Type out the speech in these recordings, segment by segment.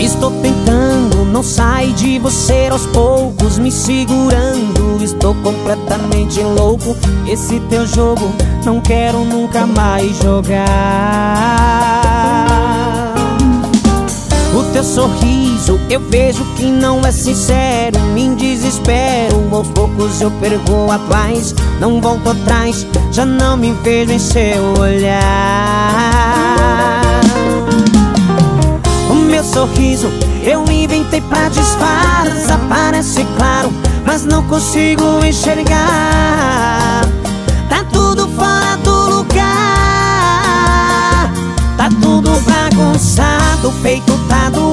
Estou tentando, não sai de você aos poucos, me segurando. Estou completamente louco. Esse teu jogo não quero nunca mais jogar. Eu vejo que não é sincero Me desespero, aos poucos eu perco atrás Não volto atrás, já não me vejo em seu olhar O meu sorriso eu inventei pra disfarçar, parece claro, mas não consigo enxergar. Tá tudo fora do lugar, tá tudo bagunçado, o peito tá doendo,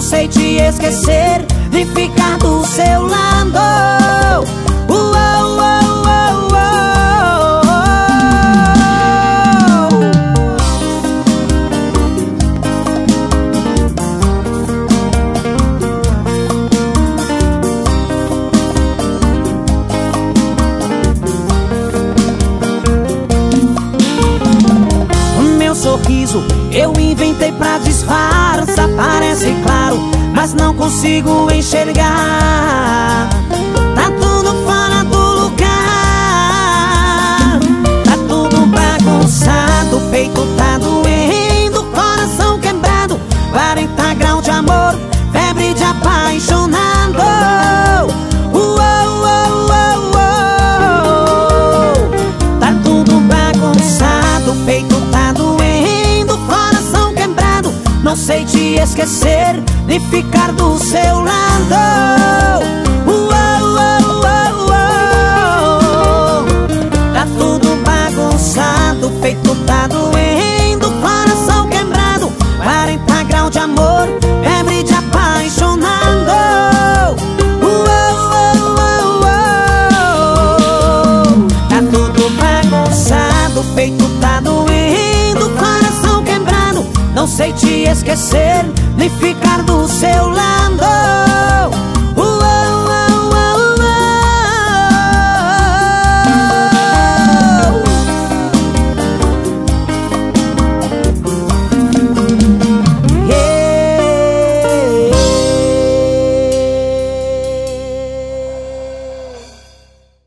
sei te esquecer Nem ficar do seu lado eu inventei pra disfarçar Parece claro mas não consigo enxergar. Tá tudo fora do lugar, tá tudo bagunçado, peito tá doendo, coração quebrado, 40 graus de amor, febre de apaixonado. Não sei te esquecer de ficar do seu lado. Uou, uou, uou. Tá tudo bagunçado, peito tá doendo, coração quebrado, 40 graus de amor, febre de apaixonado. Tá tudo bagunçado, peito tá doendo, sei te esquecer nem ficar do seu lado.